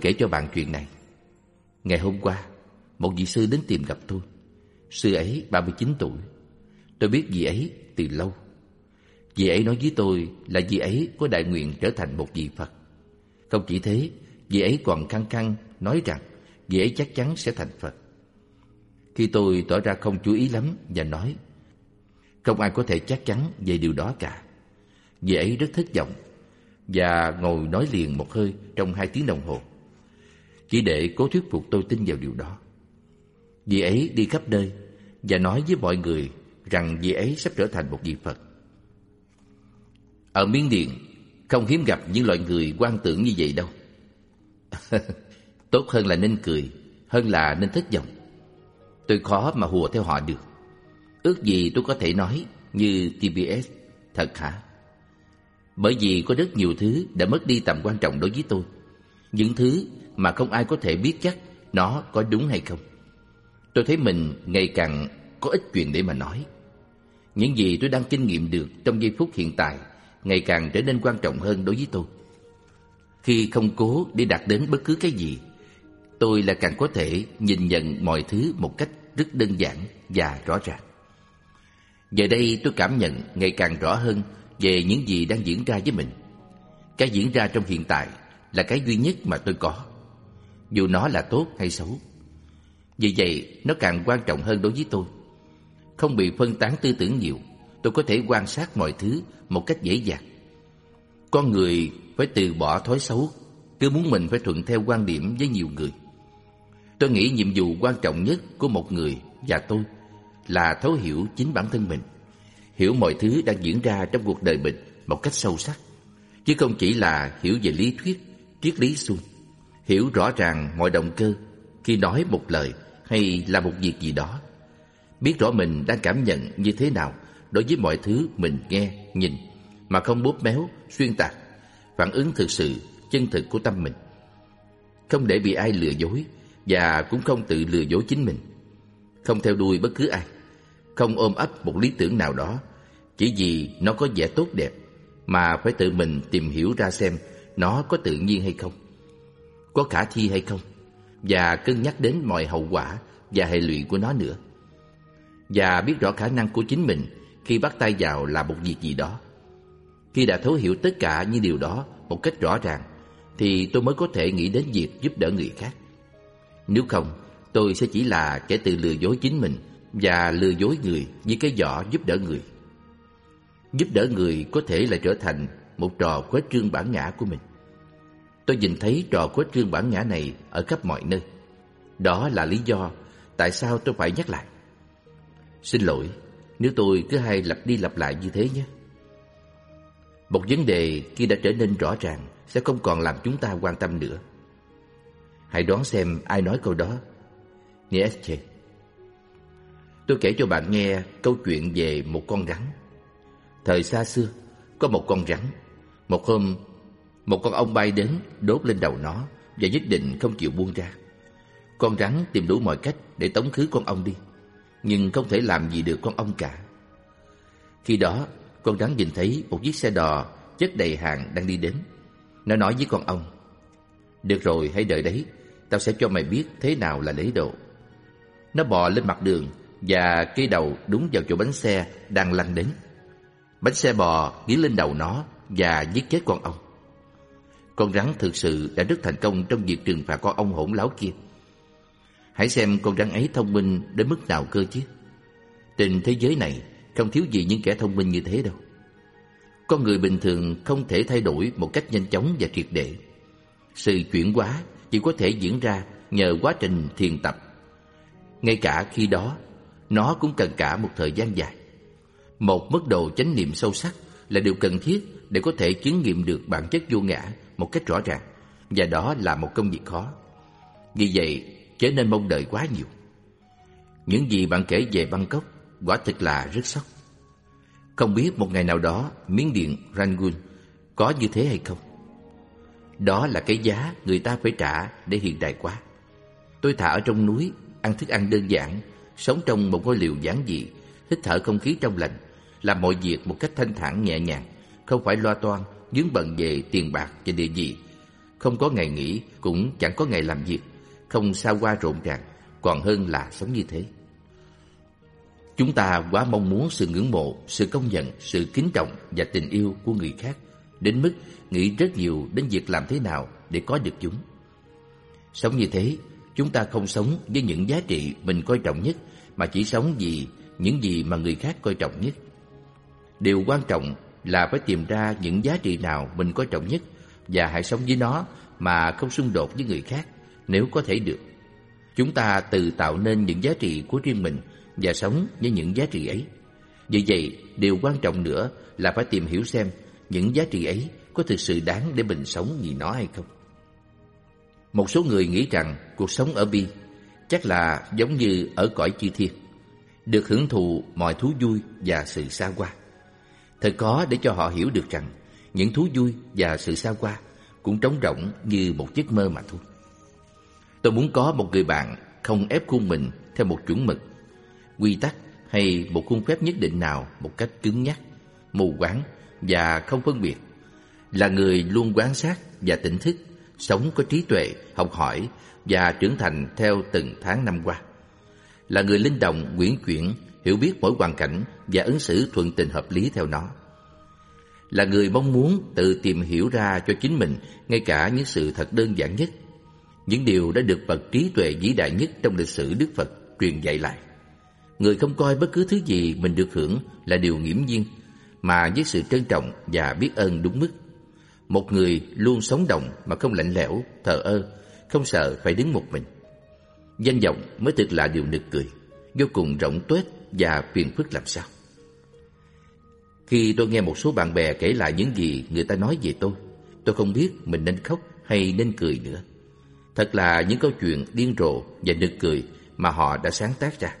Kể cho bạn chuyện này. Ngày hôm qua, một vị sư đến tìm gặp tôi. Sư ấy 39 tuổi. Tôi biết vị ấy từ lâu. Vị ấy nói với tôi là vị ấy có đại nguyện trở thành một vị Phật. Không chỉ thế, vị ấy còn khăng khăng nói rằng vị ấy chắc chắn sẽ thành Phật. Khi tôi tỏ ra không chú ý lắm và nói không ai có thể chắc chắn về điều đó cả. Vị ấy rất thất vọng và ngồi nói liền một hơi trong hai tiếng đồng hồ. Chỉ để cố thuyết phục tôi tin vào điều đó. Vị ấy đi khắp nơi và nói với mọi người rằng vị ấy sắp trở thành một vị Phật. Ở Miến Điện không hiếm gặp những loại người quan tưởng như vậy đâu. Tốt hơn là nên cười, hơn là nên thất vọng. Tôi khó mà hùa theo họ được. Ước gì tôi có thể nói như TBS, thật hả? Bởi vì có rất nhiều thứ đã mất đi tầm quan trọng đối với tôi. Những thứ mà không ai có thể biết chắc nó có đúng hay không. Tôi thấy mình ngày càng có ít chuyện để mà nói. Những gì tôi đang kinh nghiệm được trong giây phút hiện tại ngày càng trở nên quan trọng hơn đối với tôi. Khi không cố để đạt đến bất cứ cái gì, tôi là càng có thể nhìn nhận mọi thứ một cách rất đơn giản và rõ ràng. Giờ đây tôi cảm nhận ngày càng rõ hơn về những gì đang diễn ra với mình. Cái diễn ra trong hiện tại là cái duy nhất mà tôi có, dù nó là tốt hay xấu. Vì vậy, nó càng quan trọng hơn đối với tôi. Không bị phân tán tư tưởng nhiều, tôi có thể quan sát mọi thứ một cách dễ dàng. Con người phải từ bỏ thói xấu, cứ muốn mình phải thuận theo quan điểm với nhiều người. Tôi nghĩ nhiệm vụ quan trọng nhất của một người và tôi là thấu hiểu chính bản thân mình, hiểu mọi thứ đang diễn ra trong cuộc đời mình một cách sâu sắc, chứ không chỉ là hiểu về lý thuyết, triết lý suông, hiểu rõ ràng mọi động cơ khi nói một lời hay là một việc gì đó, biết rõ mình đang cảm nhận như thế nào đối với mọi thứ mình nghe, nhìn mà không bóp méo, xuyên tạc, phản ứng thực sự, chân thực của tâm mình. Không để bị ai lừa dối và cũng không tự lừa dối chính mình. Không theo đuôi bất cứ ai, không ôm ấp một lý tưởng nào đó chỉ vì nó có vẻ tốt đẹp mà phải tự mình tìm hiểu ra xem nó có tự nhiên hay không, có khả thi hay không và cân nhắc đến mọi hậu quả và hệ lụy của nó nữa. Và biết rõ khả năng của chính mình khi bắt tay vào làm một việc gì đó. Khi đã thấu hiểu tất cả những điều đó một cách rõ ràng, thì tôi mới có thể nghĩ đến việc giúp đỡ người khác. Nếu không, tôi sẽ chỉ là kẻ tự lừa dối chính mình và lừa dối người với cái giỏ giúp đỡ người. Giúp đỡ người có thể là trở thành một trò khuếch trương bản ngã của mình. Tôi nhìn thấy trò của trương bản ngã này ở khắp mọi nơi. Đó là lý do tại sao tôi phải nhắc lại. Xin lỗi nếu tôi cứ hay lặp đi lặp lại như thế nhé. Một vấn đề khi đã trở nên rõ ràng sẽ không còn làm chúng ta quan tâm nữa. Hãy đoán xem ai nói câu đó. Nietzsche. Tôi kể cho bạn nghe câu chuyện về một con rắn. Thời xa xưa, có một con rắn. Một hôm, một con ong bay đến đốt lên đầu nó và nhất định không chịu buông ra. Con rắn tìm đủ mọi cách để tống khứ con ong đi, nhưng không thể làm gì được con ong cả. Khi đó, con rắn nhìn thấy một chiếc xe đò chất đầy hàng đang đi đến. Nó nói với con ong, Được rồi, hãy đợi đấy, tao sẽ cho mày biết thế nào là lễ độ. Nó bò lên mặt đường và cây đầu đúng vào chỗ bánh xe đang lăn đến. Bánh xe bò nghiến lên đầu nó và giết chết con ong. Con rắn thực sự đã rất thành công trong việc trừng phạt con ông hỗn láo kia. Hãy xem con rắn ấy thông minh đến mức nào cơ chứ. Trên thế giới này không thiếu gì những kẻ thông minh như thế đâu. Con người bình thường không thể thay đổi một cách nhanh chóng và triệt để. Sự chuyển hóa chỉ có thể diễn ra nhờ quá trình thiền tập. Ngay cả khi đó, nó cũng cần cả một thời gian dài. Một mức độ chánh niệm sâu sắc là điều cần thiết để có thể chứng nghiệm được bản chất vô ngã một cách rõ ràng, và đó là một công việc khó. Vì vậy, trở nên mong đợi quá nhiều. Những gì bạn kể về Bangkok quả thực là rất sốc. Không biết một ngày nào đó miếng điện Rangoon có như thế hay không? Đó là cái giá người ta phải trả để hiện đại quá. Tôi thả ở trong núi, ăn thức ăn đơn giản, sống trong một ngôi liều giản dị, hít thở không khí trong lành, làm mọi việc một cách thanh thản nhẹ nhàng, không phải loa toan, dướng bận về tiền bạc và địa vị. không có ngày nghỉ, cũng chẳng có ngày làm việc, không sao qua rộn ràng, còn hơn là sống như thế. Chúng ta quá mong muốn sự ngưỡng mộ, sự công nhận, sự kính trọng và tình yêu của người khác, đến mức nghĩ rất nhiều đến việc làm thế nào để có được chúng. Sống như thế, chúng ta không sống với những giá trị mình coi trọng nhất, mà chỉ sống vì những gì mà người khác coi trọng nhất. Điều quan trọng là phải tìm ra những giá trị nào mình coi trọng nhất và hãy sống với nó mà không xung đột với người khác nếu có thể được. Chúng ta tự tạo nên những giá trị của riêng mình và sống với những giá trị ấy. Vì vậy, điều quan trọng nữa là phải tìm hiểu xem những giá trị ấy có thực sự đáng để mình sống vì nó hay không. Một số người nghĩ rằng cuộc sống ở bi chắc là giống như ở cõi chư thiên, được hưởng thụ mọi thú vui và sự xa hoa. Thật khó để cho họ hiểu được rằng những thú vui và sự xa qua cũng trống rỗng như một giấc mơ mà thôi. Tôi muốn có một người bạn không ép khuôn mình theo một chuẩn mực, quy tắc hay một khuôn phép nhất định nào một cách cứng nhắc, mù quáng và không phân biệt. Là người luôn quan sát và tỉnh thức, sống có trí tuệ, học hỏi và trưởng thành theo từng tháng năm qua. Là người linh động, quyển chuyển, hiểu biết mỗi hoàn cảnh và ứng xử thuận tình hợp lý theo nó. Là người mong muốn tự tìm hiểu ra cho chính mình ngay cả những sự thật đơn giản nhất, những điều đã được bậc trí tuệ vĩ đại nhất trong lịch sử Đức Phật truyền dạy lại. Người không coi bất cứ thứ gì mình được hưởng là điều nghiễm nhiên, mà với sự trân trọng và biết ơn đúng mức. Một người luôn sống động mà không lạnh lẽo, thờ ơ, không sợ phải đứng một mình. Danh vọng mới thực là điều nực cười, vô cùng rộng tuếch và phiền phức làm sao. Khi tôi nghe một số bạn bè kể lại những gì người ta nói về tôi, tôi không biết mình nên khóc hay nên cười nữa. Thật là những câu chuyện điên rồ và nực cười mà họ đã sáng tác ra.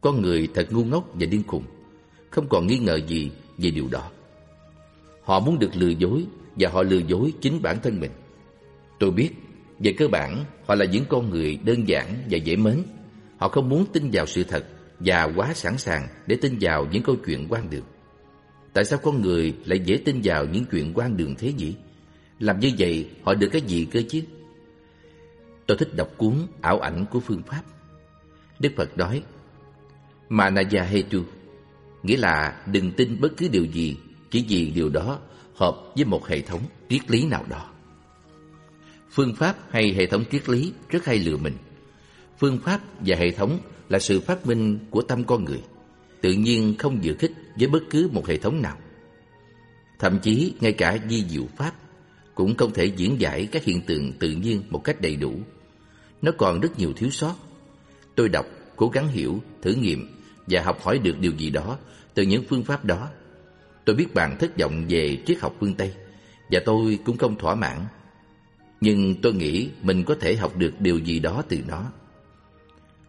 Con người thật ngu ngốc và điên khùng, không còn nghi ngờ gì về điều đó. Họ muốn được lừa dối và họ lừa dối chính bản thân mình. Tôi biết, về cơ bản, họ là những con người đơn giản và dễ mến. Họ không muốn tin vào sự thật và quá sẵn sàng để tin vào những câu chuyện quan đường. Tại sao con người lại dễ tin vào những chuyện quan đường thế nhỉ? Làm như vậy họ được cái gì cơ chứ? Tôi thích đọc cuốn ảo ảnh của phương pháp. Đức Phật nói, Manaya Hetu, nghĩa là đừng tin bất cứ điều gì, chỉ vì điều đó hợp với một hệ thống triết lý nào đó. Phương pháp hay hệ thống triết lý rất hay lừa mình. Phương pháp và hệ thống là sự phát minh của tâm con người, tự nhiên không dự khích với bất cứ một hệ thống nào. Thậm chí ngay cả di diệu pháp cũng không thể diễn giải các hiện tượng tự nhiên một cách đầy đủ. Nó còn rất nhiều thiếu sót. Tôi đọc, cố gắng hiểu, thử nghiệm và học hỏi được điều gì đó từ những phương pháp đó. Tôi biết bạn thất vọng về triết học phương Tây và tôi cũng không thỏa mãn. Nhưng tôi nghĩ mình có thể học được điều gì đó từ nó.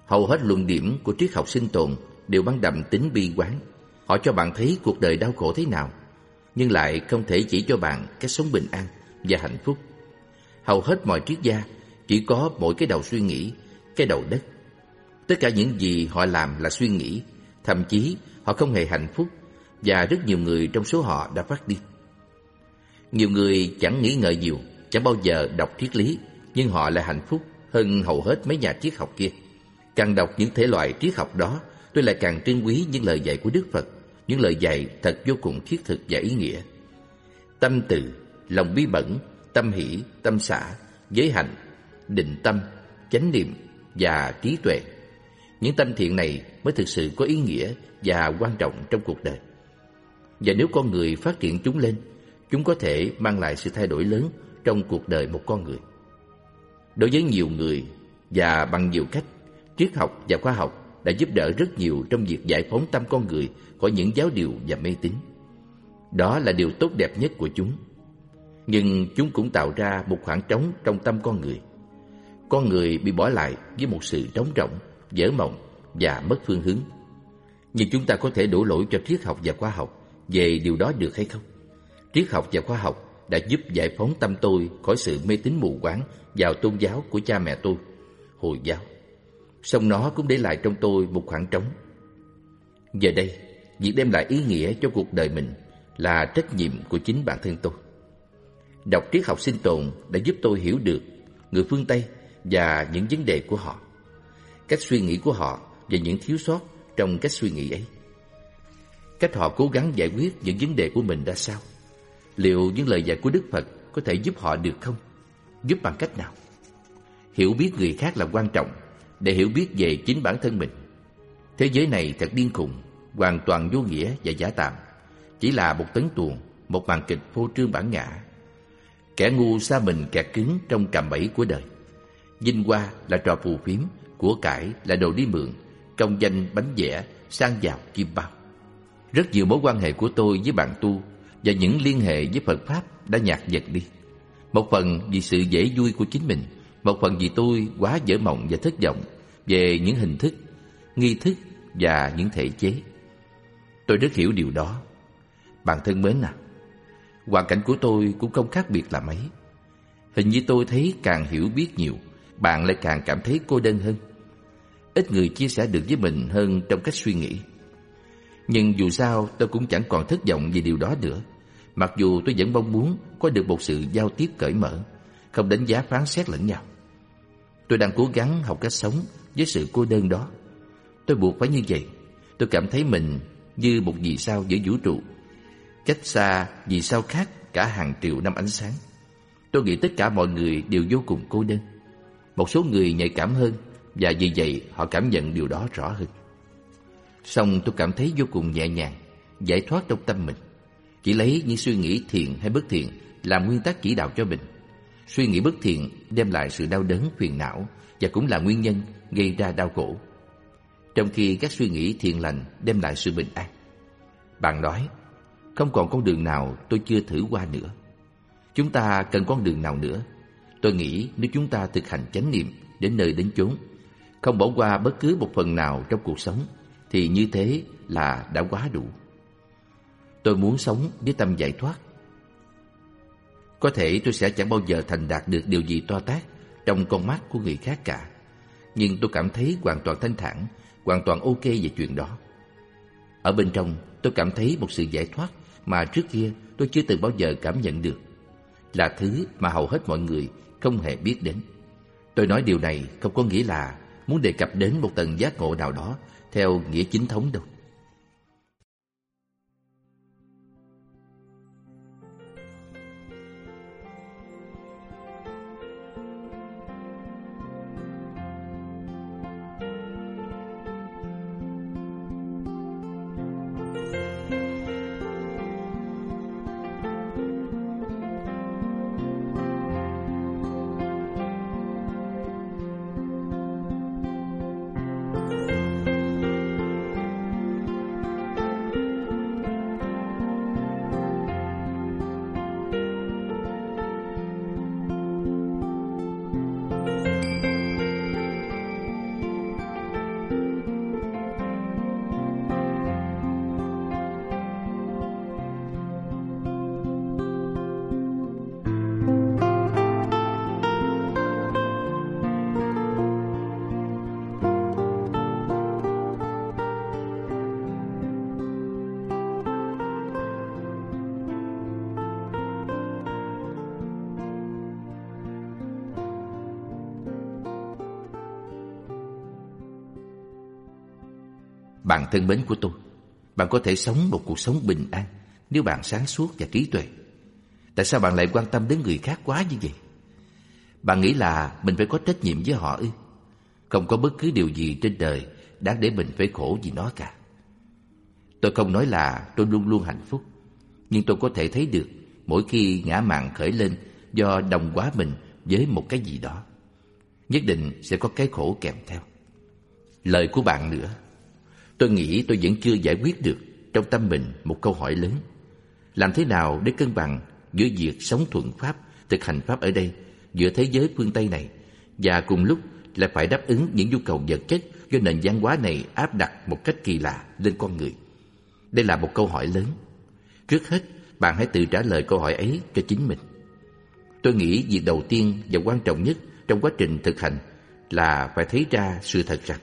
Hầu hết luận điểm của triết học sinh tồn đều mang đậm tính bi quán. Họ cho bạn thấy cuộc đời đau khổ thế nào, nhưng lại không thể chỉ cho bạn cách sống bình an và hạnh phúc. Hầu hết mọi triết gia chỉ có mỗi cái đầu suy nghĩ, cái đầu đất. Tất cả những gì họ làm là suy nghĩ, thậm chí họ không hề hạnh phúc và rất nhiều người trong số họ đã phát đi. Nhiều người chẳng nghĩ ngợi nhiều, chẳng bao giờ đọc triết lý, nhưng họ lại hạnh phúc hơn hầu hết mấy nhà triết học kia. Càng đọc những thể loại triết học đó, tôi lại càng trân quý những lời dạy của Đức Phật, những lời dạy thật vô cùng thiết thực và ý nghĩa. Tâm từ, lòng bí bẩn, tâm hỷ, tâm xả, giới hạnh, định tâm, chánh niệm và trí tuệ. Những tâm thiện này mới thực sự có ý nghĩa và quan trọng trong cuộc đời. Và nếu con người phát triển chúng lên, chúng có thể mang lại sự thay đổi lớn trong cuộc đời một con người. Đối với nhiều người và bằng nhiều cách, triết học và khoa học đã giúp đỡ rất nhiều trong việc giải phóng tâm con người khỏi những giáo điều và mê tín. Đó là điều tốt đẹp nhất của chúng. Nhưng chúng cũng tạo ra một khoảng trống trong tâm con người. Con người bị bỏ lại với một sự trống rỗng, dở mộng và mất phương hướng. Nhưng chúng ta có thể đổ lỗi cho triết học và khoa học về điều đó được hay không? Triết học và khoa học đã giúp giải phóng tâm tôi khỏi sự mê tín mù quáng vào tôn giáo của cha mẹ tôi, Hồi giáo. Song nó cũng để lại trong tôi một khoảng trống. Giờ đây, việc đem lại ý nghĩa cho cuộc đời mình là trách nhiệm của chính bản thân tôi. Đọc triết học sinh tồn đã giúp tôi hiểu được người phương Tây và những vấn đề của họ, cách suy nghĩ của họ và những thiếu sót trong cách suy nghĩ ấy. Cách họ cố gắng giải quyết những vấn đề của mình ra sao? Liệu những lời dạy của Đức Phật có thể giúp họ được không? Giúp bằng cách nào? Hiểu biết người khác là quan trọng để hiểu biết về chính bản thân mình. Thế giới này thật điên khùng, hoàn toàn vô nghĩa và giả tạm. Chỉ là một tấn tuồng, một màn kịch phô trương bản ngã. Kẻ ngu xa mình kẹt cứng trong cạm bẫy của đời. Vinh hoa là trò phù phiếm, của cải là đồ đi mượn, công danh bánh vẽ, sang giàu kim bao. Rất nhiều mối quan hệ của tôi với bạn tu và những liên hệ với Phật Pháp đã nhạt dần đi. Một phần vì sự dễ vui của chính mình, một phần vì tôi quá dở mộng và thất vọng về những hình thức, nghi thức và những thể chế. Tôi rất hiểu điều đó. Bạn thân mến à, hoàn cảnh của tôi cũng không khác biệt là mấy. Hình như tôi thấy càng hiểu biết nhiều, bạn lại càng cảm thấy cô đơn hơn. Ít người chia sẻ được với mình hơn trong cách suy nghĩ. Nhưng dù sao tôi cũng chẳng còn thất vọng vì điều đó nữa. Mặc dù tôi vẫn mong muốn có được một sự giao tiếp cởi mở, không đánh giá phán xét lẫn nhau. Tôi đang cố gắng học cách sống với sự cô đơn đó. Tôi buộc phải như vậy. Tôi cảm thấy mình như một vì sao giữa vũ trụ. Cách xa vì sao khác cả hàng triệu năm ánh sáng. Tôi nghĩ tất cả mọi người đều vô cùng cô đơn. Một số người nhạy cảm hơn và vì vậy họ cảm nhận điều đó rõ hơn. Xong tôi cảm thấy vô cùng nhẹ nhàng, giải thoát trong tâm mình. Chỉ lấy những suy nghĩ thiện hay bất thiện làm nguyên tắc chỉ đạo cho mình. Suy nghĩ bất thiện đem lại sự đau đớn phiền não và cũng là nguyên nhân gây ra đau khổ. Trong khi các suy nghĩ thiện lành đem lại sự bình an. Bạn nói, không còn con đường nào tôi chưa thử qua nữa. Chúng ta cần con đường nào nữa? Tôi nghĩ nếu chúng ta thực hành chánh niệm đến nơi đến chốn, không bỏ qua bất cứ một phần nào trong cuộc sống, thì như thế là đã quá đủ. Tôi muốn sống với tâm giải thoát. Có thể tôi sẽ chẳng bao giờ thành đạt được điều gì to tát trong con mắt của người khác cả. Nhưng tôi cảm thấy hoàn toàn thanh thản, hoàn toàn ok về chuyện đó. Ở bên trong, tôi cảm thấy một sự giải thoát mà trước kia tôi chưa từng bao giờ cảm nhận được. Là thứ mà hầu hết mọi người không hề biết đến. Tôi nói điều này không có nghĩa là muốn đề cập đến một tầng giác ngộ nào đó theo nghĩa chính thống đâu. Bạn thân mến của tôi, bạn có thể sống một cuộc sống bình an nếu bạn sáng suốt và trí tuệ. Tại sao bạn lại quan tâm đến người khác quá như vậy? Bạn nghĩ là mình phải có trách nhiệm với họ ư? Không có bất cứ điều gì trên đời đáng để mình phải khổ vì nó cả. Tôi không nói là tôi luôn luôn hạnh phúc, nhưng tôi có thể thấy được mỗi khi ngã mạn khởi lên do đồng quá mình với một cái gì đó. Nhất định sẽ có cái khổ kèm theo. Lời của bạn nữa Tôi nghĩ tôi vẫn chưa giải quyết được trong tâm mình một câu hỏi lớn. Làm thế nào để cân bằng giữa việc sống thuận Pháp, thực hành Pháp ở đây, giữa thế giới phương Tây này, và cùng lúc lại phải đáp ứng những nhu cầu vật chất do nền văn hóa này áp đặt một cách kỳ lạ lên con người. Đây là một câu hỏi lớn. Trước hết, bạn hãy tự trả lời câu hỏi ấy cho chính mình. Tôi nghĩ việc đầu tiên và quan trọng nhất trong quá trình thực hành là phải thấy ra sự thật rằng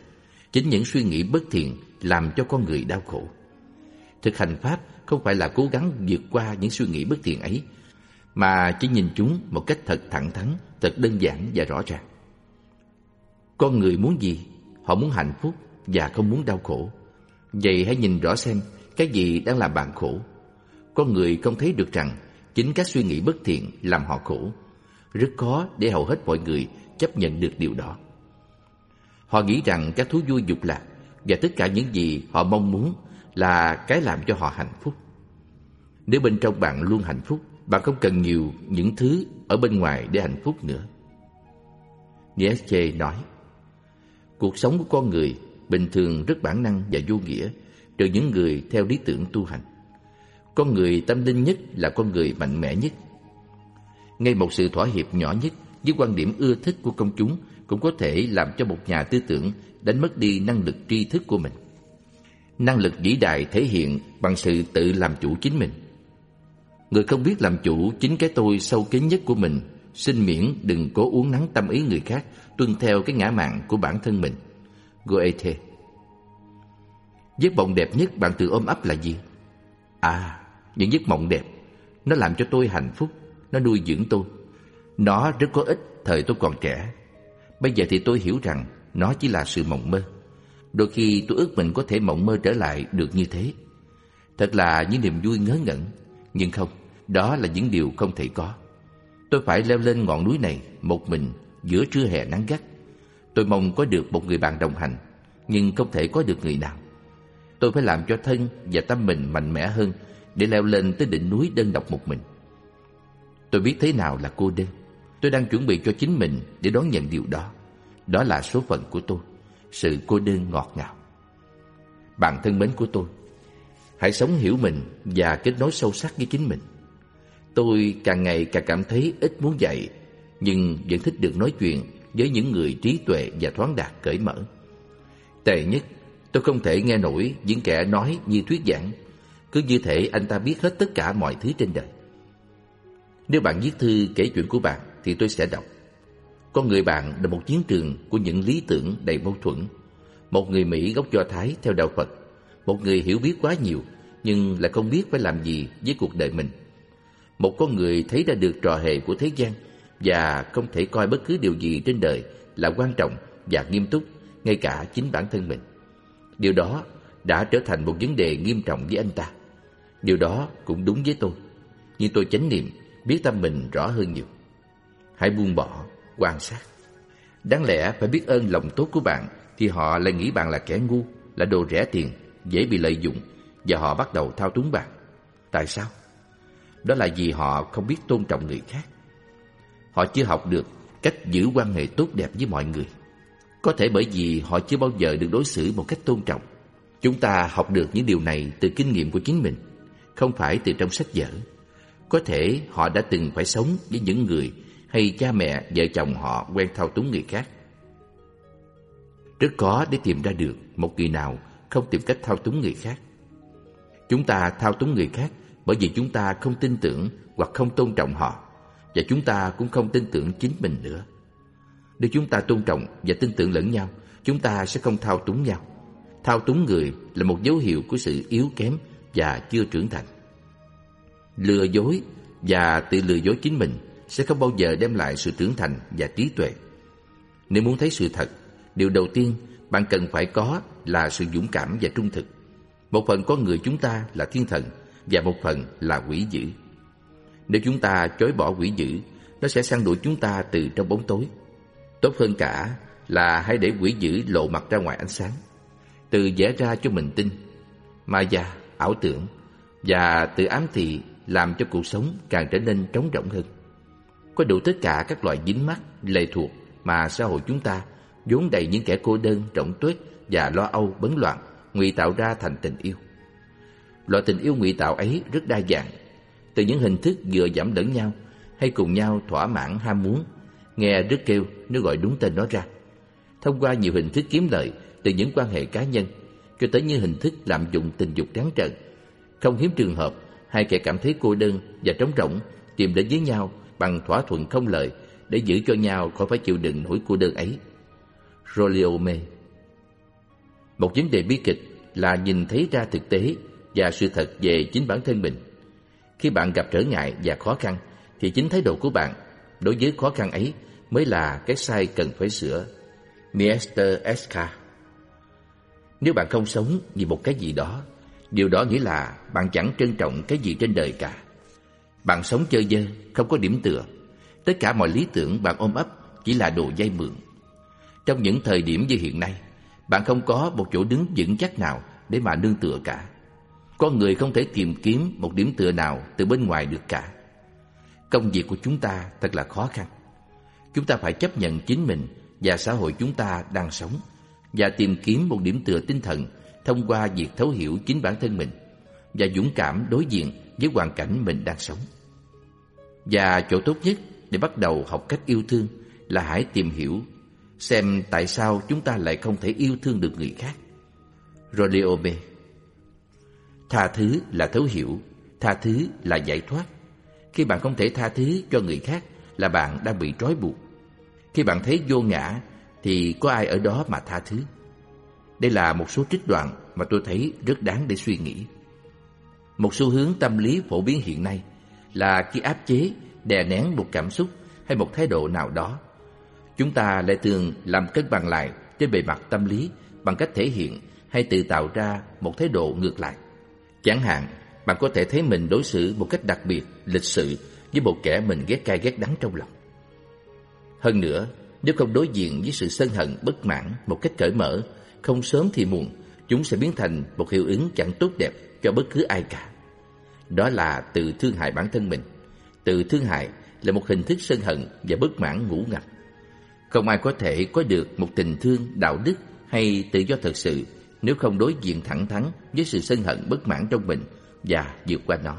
chính những suy nghĩ bất thiện làm cho con người đau khổ. Thực hành Pháp không phải là cố gắng vượt qua những suy nghĩ bất thiện ấy, mà chỉ nhìn chúng một cách thật thẳng thắn, thật đơn giản và rõ ràng. Con người muốn gì? Họ muốn hạnh phúc và không muốn đau khổ. Vậy hãy nhìn rõ xem cái gì đang làm bạn khổ. Con người không thấy được rằng chính các suy nghĩ bất thiện làm họ khổ. Rất khó để hầu hết mọi người chấp nhận được điều đó. Họ nghĩ rằng các thú vui dục lạc và tất cả những gì họ mong muốn là cái làm cho họ hạnh phúc. Nếu bên trong bạn luôn hạnh phúc, bạn không cần nhiều những thứ ở bên ngoài để hạnh phúc nữa. Nietzsche nói, Cuộc sống của con người bình thường rất bản năng và vô nghĩa, trừ những người theo lý tưởng tu hành. Con người tâm linh nhất là con người mạnh mẽ nhất. Ngay một sự thỏa hiệp nhỏ nhất với quan điểm ưa thích của công chúng cũng có thể làm cho một nhà tư tưởng đánh mất đi năng lực tri thức của mình. Năng lực vĩ đại thể hiện bằng sự tự làm chủ chính mình. Người không biết làm chủ chính cái tôi sâu kín nhất của mình, xin miễn đừng cố uống nắng tâm ý người khác, tuân theo cái ngã mạng của bản thân mình. Goethe Giấc mộng đẹp nhất bạn tự ôm ấp là gì? À, những giấc mộng đẹp. Nó làm cho tôi hạnh phúc, nó nuôi dưỡng tôi. Nó rất có ích thời tôi còn trẻ. Bây giờ thì tôi hiểu rằng nó chỉ là sự mộng mơ. Đôi khi tôi ước mình có thể mộng mơ trở lại được như thế. Thật là những niềm vui ngớ ngẩn. Nhưng không, đó là những điều không thể có. Tôi phải leo lên ngọn núi này một mình giữa trưa hè nắng gắt. Tôi mong có được một người bạn đồng hành, nhưng không thể có được người nào. Tôi phải làm cho thân và tâm mình mạnh mẽ hơn để leo lên tới đỉnh núi đơn độc một mình. Tôi biết thế nào là cô đơn. Tôi đang chuẩn bị cho chính mình để đón nhận điều đó. Đó là số phận của tôi, sự cô đơn ngọt ngào. Bạn thân mến của tôi, hãy sống hiểu mình và kết nối sâu sắc với chính mình. Tôi càng ngày càng cảm thấy ít muốn dạy, nhưng vẫn thích được nói chuyện với những người trí tuệ và thoáng đạt cởi mở. Tệ nhất, tôi không thể nghe nổi những kẻ nói như thuyết giảng, cứ như thể anh ta biết hết tất cả mọi thứ trên đời. Nếu bạn viết thư kể chuyện của bạn thì tôi sẽ đọc. Con người bạn là một chiến trường của những lý tưởng đầy mâu thuẫn. Một người Mỹ gốc Do Thái theo đạo Phật, một người hiểu biết quá nhiều nhưng lại không biết phải làm gì với cuộc đời mình. Một con người thấy ra được trò hề của thế gian và không thể coi bất cứ điều gì trên đời là quan trọng và nghiêm túc, ngay cả chính bản thân mình. Điều đó đã trở thành một vấn đề nghiêm trọng với anh ta. Điều đó cũng đúng với tôi, nhưng tôi chánh niệm biết tâm mình rõ hơn nhiều. Hãy buông bỏ, quan sát. Đáng lẽ phải biết ơn lòng tốt của bạn thì họ lại nghĩ bạn là kẻ ngu, là đồ rẻ tiền, dễ bị lợi dụng và họ bắt đầu thao túng bạn. Tại sao? Đó là vì họ không biết tôn trọng người khác. Họ chưa học được cách giữ quan hệ tốt đẹp với mọi người. Có thể bởi vì họ chưa bao giờ được đối xử một cách tôn trọng. Chúng ta học được những điều này từ kinh nghiệm của chính mình, không phải từ trong sách vở. Có thể họ đã từng phải sống với những người hay cha mẹ, vợ chồng họ quen thao túng người khác. Rất khó để tìm ra được một người nào không tìm cách thao túng người khác. Chúng ta thao túng người khác bởi vì chúng ta không tin tưởng hoặc không tôn trọng họ và chúng ta cũng không tin tưởng chính mình nữa. Nếu chúng ta tôn trọng và tin tưởng lẫn nhau, chúng ta sẽ không thao túng nhau. Thao túng người là một dấu hiệu của sự yếu kém và chưa trưởng thành. Lừa dối và tự lừa dối chính mình sẽ không bao giờ đem lại sự trưởng thành và trí tuệ. Nếu muốn thấy sự thật, điều đầu tiên bạn cần phải có là sự dũng cảm và trung thực. Một phần con người chúng ta là thiên thần và một phần là quỷ dữ. Nếu chúng ta chối bỏ quỷ dữ, nó sẽ săn đuổi chúng ta từ trong bóng tối. Tốt hơn cả là hãy để quỷ dữ lộ mặt ra ngoài ánh sáng. Từ vẽ ra cho mình tin, ma già, ảo tưởng và tự ám thị làm cho cuộc sống càng trở nên trống rỗng hơn. Có đủ tất cả các loại dính mắc, lệ thuộc mà xã hội chúng ta vốn đầy những kẻ cô đơn, rỗng tuếch và lo âu bấn loạn, ngụy tạo ra thành tình yêu. Loại tình yêu ngụy tạo ấy rất đa dạng, từ những hình thức vừa giảm lẫn nhau hay cùng nhau thỏa mãn ham muốn, nghe rất kêu nếu gọi đúng tên nó ra. Thông qua nhiều hình thức kiếm lợi từ những quan hệ cá nhân cho tới những hình thức lạm dụng tình dục trắng trợn. Không hiếm trường hợp hai kẻ cảm thấy cô đơn và trống rỗng tìm đến với nhau bằng thỏa thuận không lợi để giữ cho nhau khỏi phải chịu đựng nỗi cô đơn ấy. Roliome Một vấn đề bi kịch là nhìn thấy ra thực tế và sự thật về chính bản thân mình. Khi bạn gặp trở ngại và khó khăn, thì chính thái độ của bạn đối với khó khăn ấy mới là cái sai cần phải sửa. Miester Eska Nếu bạn không sống vì một cái gì đó, điều đó nghĩa là bạn chẳng trân trọng cái gì trên đời cả. Bạn sống chơi dơ, không có điểm tựa. Tất cả mọi lý tưởng bạn ôm ấp chỉ là đồ dây mượn. Trong những thời điểm như hiện nay, bạn không có một chỗ đứng vững chắc nào để mà nương tựa cả. Con người không thể tìm kiếm một điểm tựa nào từ bên ngoài được cả. Công việc của chúng ta thật là khó khăn. Chúng ta phải chấp nhận chính mình và xã hội chúng ta đang sống và tìm kiếm một điểm tựa tinh thần thông qua việc thấu hiểu chính bản thân mình và dũng cảm đối diện với hoàn cảnh mình đang sống. Và chỗ tốt nhất để bắt đầu học cách yêu thương là hãy tìm hiểu xem tại sao chúng ta lại không thể yêu thương được người khác. Rolleome Tha thứ là thấu hiểu, tha thứ là giải thoát. Khi bạn không thể tha thứ cho người khác là bạn đang bị trói buộc. Khi bạn thấy vô ngã thì có ai ở đó mà tha thứ. Đây là một số trích đoạn mà tôi thấy rất đáng để suy nghĩ. Một xu hướng tâm lý phổ biến hiện nay là khi áp chế, đè nén một cảm xúc hay một thái độ nào đó. Chúng ta lại thường làm cân bằng lại trên bề mặt tâm lý bằng cách thể hiện hay tự tạo ra một thái độ ngược lại. Chẳng hạn, bạn có thể thấy mình đối xử một cách đặc biệt, lịch sự với một kẻ mình ghét cay ghét đắng trong lòng. Hơn nữa, nếu không đối diện với sự sân hận bất mãn một cách cởi mở, không sớm thì muộn, chúng sẽ biến thành một hiệu ứng chẳng tốt đẹp cho bất cứ ai cả. Đó là tự thương hại bản thân mình. Tự thương hại là một hình thức sân hận và bất mãn ngủ ngập. Không ai có thể có được một tình thương, đạo đức hay tự do thật sự nếu không đối diện thẳng thắn với sự sân hận bất mãn trong mình và vượt qua nó.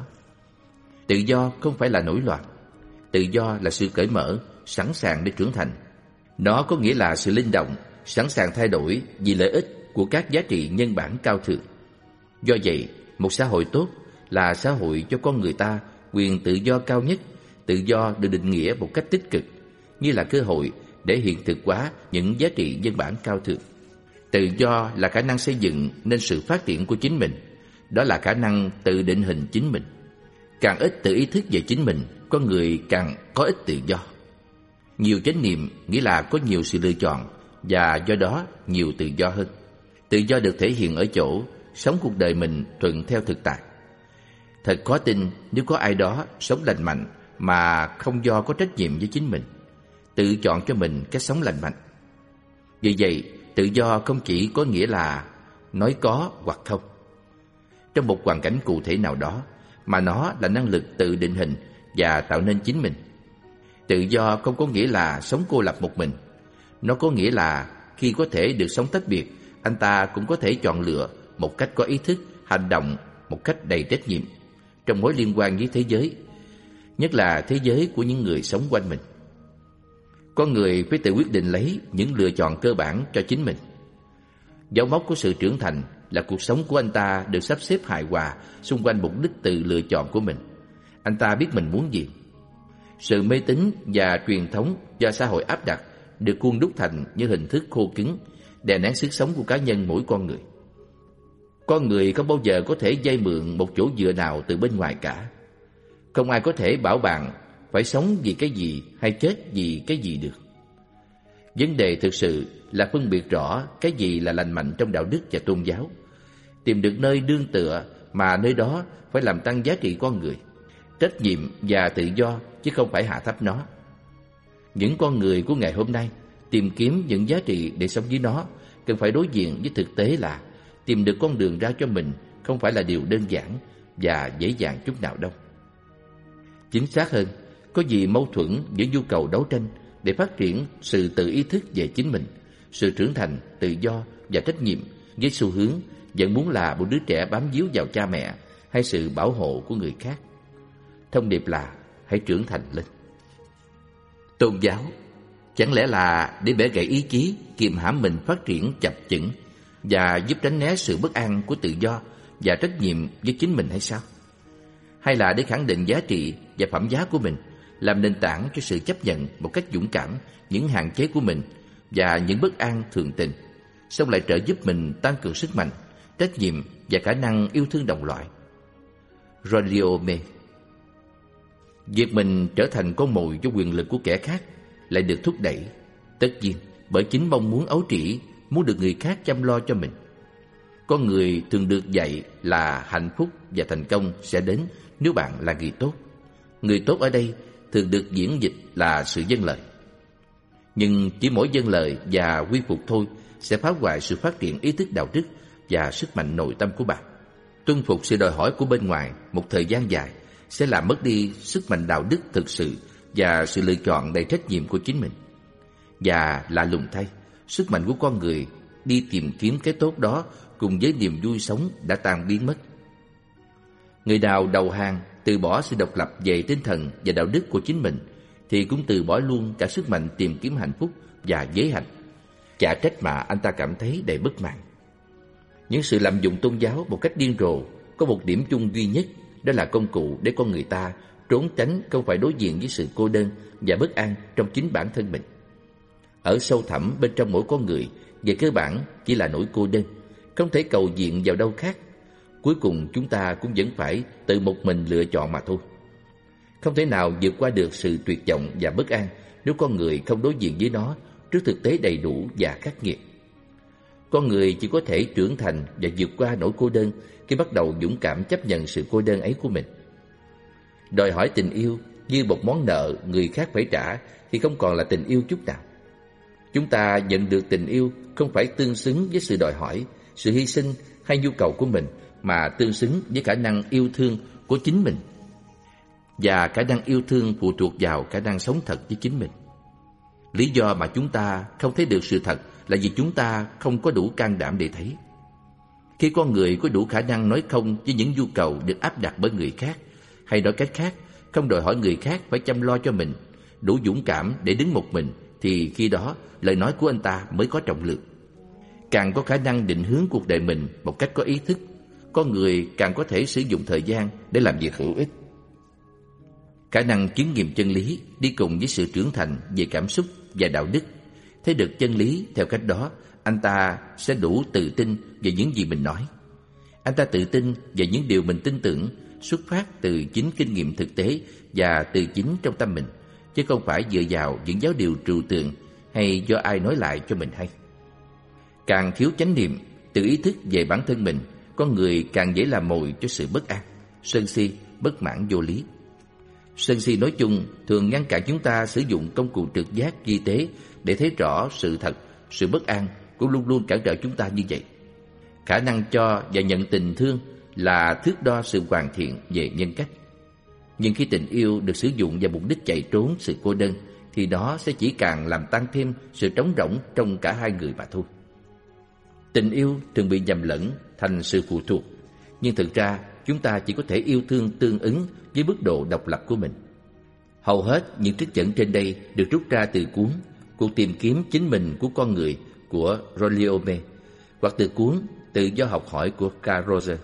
Tự do không phải là nổi loạn. Tự do là sự cởi mở, sẵn sàng để trưởng thành. Nó có nghĩa là sự linh động, sẵn sàng thay đổi vì lợi ích của các giá trị nhân bản cao thượng. Do vậy, một xã hội tốt là xã hội cho con người ta quyền tự do cao nhất, tự do được định nghĩa một cách tích cực, như là cơ hội để hiện thực hóa những giá trị nhân bản cao thượng. Tự do là khả năng xây dựng nên sự phát triển của chính mình, đó là khả năng tự định hình chính mình. Càng ít tự ý thức về chính mình, con người càng có ít tự do. Nhiều chánh niệm nghĩa là có nhiều sự lựa chọn và do đó nhiều tự do hơn. Tự do được thể hiện ở chỗ sống cuộc đời mình thuận theo thực tại. Thật khó tin nếu có ai đó sống lành mạnh mà không do có trách nhiệm với chính mình, tự chọn cho mình cách sống lành mạnh. Vì vậy, tự do không chỉ có nghĩa là nói có hoặc không. Trong một hoàn cảnh cụ thể nào đó, mà nó là năng lực tự định hình và tạo nên chính mình. Tự do không có nghĩa là sống cô lập một mình. Nó có nghĩa là khi có thể được sống tách biệt, anh ta cũng có thể chọn lựa một cách có ý thức, hành động một cách đầy trách nhiệm trong mối liên quan với thế giới, nhất là thế giới của những người sống quanh mình. Con người phải tự quyết định lấy những lựa chọn cơ bản cho chính mình. Dấu mốc của sự trưởng thành là cuộc sống của anh ta được sắp xếp hài hòa xung quanh mục đích tự lựa chọn của mình. Anh ta biết mình muốn gì. Sự mê tín và truyền thống do xã hội áp đặt được cuôn đúc thành như hình thức khô cứng, đè nén sức sống của cá nhân mỗi con người. Con người không bao giờ có thể dây mượn một chỗ dựa nào từ bên ngoài cả. Không ai có thể bảo bạn phải sống vì cái gì hay chết vì cái gì được. Vấn đề thực sự là phân biệt rõ cái gì là lành mạnh trong đạo đức và tôn giáo. Tìm được nơi đương tựa mà nơi đó phải làm tăng giá trị con người, trách nhiệm và tự do chứ không phải hạ thấp nó. Những con người của ngày hôm nay tìm kiếm những giá trị để sống với nó cần phải đối diện với thực tế là tìm được con đường ra cho mình không phải là điều đơn giản và dễ dàng chút nào đâu. Chính xác hơn, có gì mâu thuẫn giữa nhu cầu đấu tranh để phát triển sự tự ý thức về chính mình, sự trưởng thành, tự do và trách nhiệm với xu hướng vẫn muốn là một đứa trẻ bám víu vào cha mẹ hay sự bảo hộ của người khác. Thông điệp là hãy trưởng thành lên. Tôn giáo chẳng lẽ là để bẻ gãy ý chí, kiềm hãm mình phát triển chập chững và giúp tránh né sự bất an của tự do và trách nhiệm với chính mình hay sao? Hay là để khẳng định giá trị và phẩm giá của mình, làm nền tảng cho sự chấp nhận một cách dũng cảm những hạn chế của mình và những bất an thường tình, xong lại trợ giúp mình tăng cường sức mạnh, trách nhiệm và khả năng yêu thương đồng loại. Rolio May Việc mình trở thành con mồi cho quyền lực của kẻ khác lại được thúc đẩy, tất nhiên bởi chính mong muốn ấu trĩ, muốn được người khác chăm lo cho mình. Con người thường được dạy là hạnh phúc và thành công sẽ đến nếu bạn là người tốt. Người tốt ở đây thường được diễn dịch là sự dân lời. Nhưng chỉ mỗi dân lời và quy phục thôi sẽ phá hoại sự phát triển ý thức đạo đức và sức mạnh nội tâm của bạn. Tuân phục sự đòi hỏi của bên ngoài một thời gian dài sẽ làm mất đi sức mạnh đạo đức thực sự và sự lựa chọn đầy trách nhiệm của chính mình. Và lạ lùng thay, sức mạnh của con người đi tìm kiếm cái tốt đó cùng với niềm vui sống đã tan biến mất. Người nào đầu hàng, từ bỏ sự độc lập về tinh thần và đạo đức của chính mình, thì cũng từ bỏ luôn cả sức mạnh tìm kiếm hạnh phúc và giới hạnh. Chả trách mà anh ta cảm thấy đầy bất mãn. Những sự lạm dụng tôn giáo một cách điên rồ có một điểm chung duy nhất, đó là công cụ để con người ta trốn tránh không phải đối diện với sự cô đơn và bất an trong chính bản thân mình. Ở sâu thẳm bên trong mỗi con người, về cơ bản chỉ là nỗi cô đơn, không thể cầu diện vào đâu khác. Cuối cùng chúng ta cũng vẫn phải tự một mình lựa chọn mà thôi. Không thể nào vượt qua được sự tuyệt vọng và bất an nếu con người không đối diện với nó trước thực tế đầy đủ và khắc nghiệt. Con người chỉ có thể trưởng thành và vượt qua nỗi cô đơn khi bắt đầu dũng cảm chấp nhận sự cô đơn ấy của mình. Đòi hỏi tình yêu như một món nợ người khác phải trả thì không còn là tình yêu chút nào. Chúng ta nhận được tình yêu không phải tương xứng với sự đòi hỏi, sự hy sinh hay nhu cầu của mình mà tương xứng với khả năng yêu thương của chính mình. Và khả năng yêu thương phụ thuộc vào khả năng sống thật với chính mình. Lý do mà chúng ta không thấy được sự thật là vì chúng ta không có đủ can đảm để thấy. Khi con người có đủ khả năng nói không với những nhu cầu được áp đặt bởi người khác, hay nói cách khác, không đòi hỏi người khác phải chăm lo cho mình, đủ dũng cảm để đứng một mình, thì khi đó lời nói của anh ta mới có trọng lượng. Càng có khả năng định hướng cuộc đời mình một cách có ý thức, con người càng có thể sử dụng thời gian để làm việc hữu ích. Khả năng chứng nghiệm chân lý đi cùng với sự trưởng thành về cảm xúc và đạo đức. Thấy được chân lý theo cách đó, anh ta sẽ đủ tự tin về những gì mình nói. Anh ta tự tin về những điều mình tin tưởng xuất phát từ chính kinh nghiệm thực tế và từ chính trong tâm mình, chứ không phải dựa vào những giáo điều trừu tượng hay do ai nói lại cho mình hay. Càng thiếu chánh niệm, tự ý thức về bản thân mình, con người càng dễ làm mồi cho sự bất an, sân si, bất mãn vô lý. Sân si nói chung thường ngăn cản chúng ta sử dụng công cụ trực giác di tế để thấy rõ sự thật, sự bất an cũng luôn luôn cản trở chúng ta như vậy. Khả năng cho và nhận tình thương là thước đo sự hoàn thiện về nhân cách. Nhưng khi tình yêu được sử dụng vào mục đích chạy trốn sự cô đơn, thì đó sẽ chỉ càng làm tăng thêm sự trống rỗng trong cả hai người mà thôi. Tình yêu thường bị nhầm lẫn thành sự phụ thuộc, nhưng thực ra chúng ta chỉ có thể yêu thương tương ứng với mức độ độc lập của mình. Hầu hết những trích dẫn trên đây được rút ra từ cuốn Cuộc tìm kiếm chính mình của con người của Rolliome hoặc từ cuốn Tự do học hỏi của Carl Roger.